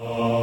Uh...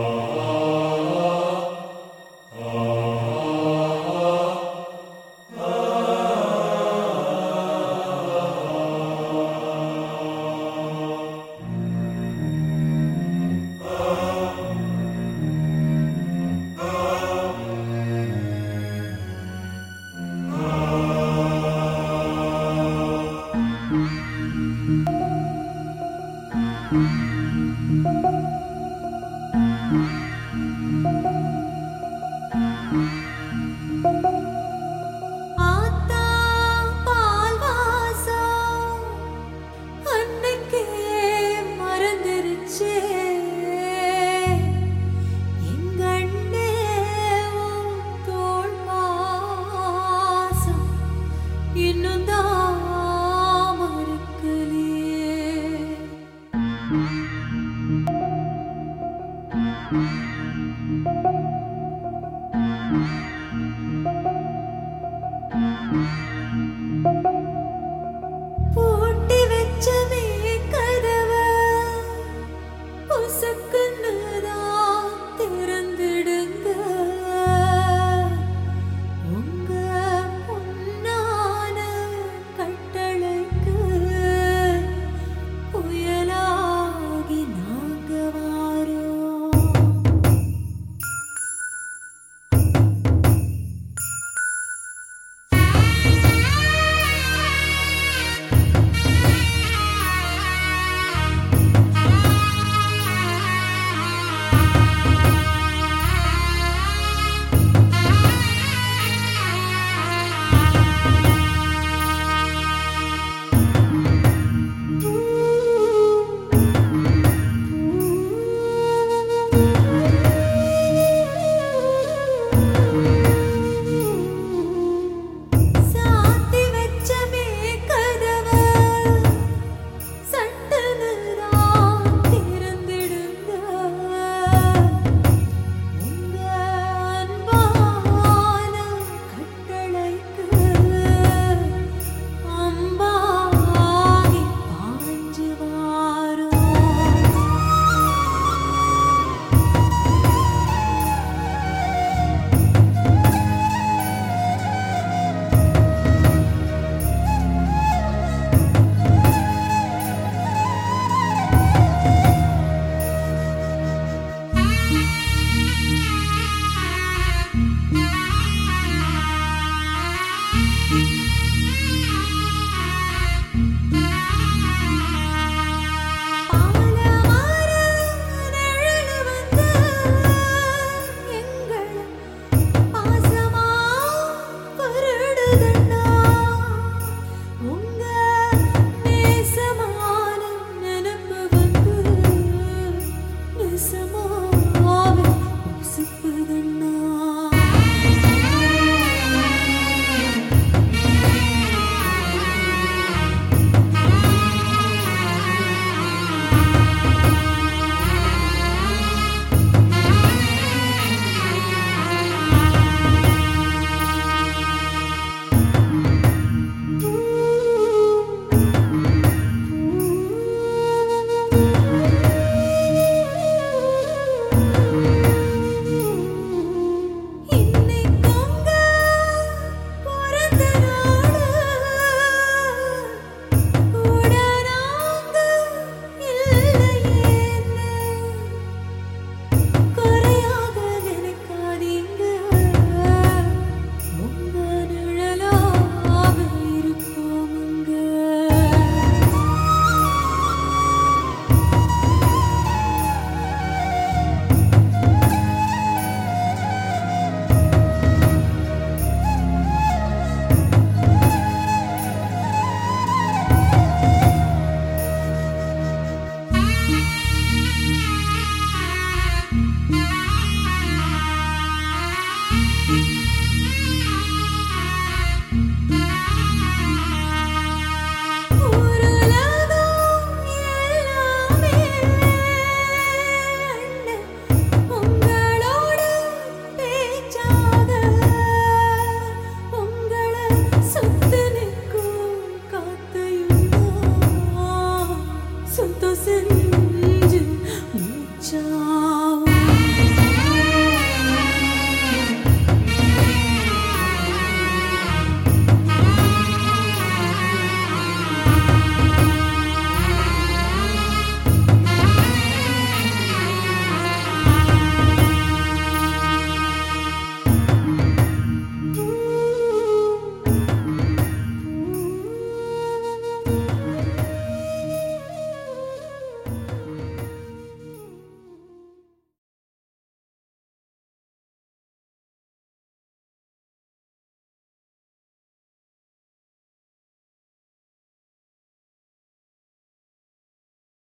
Oh.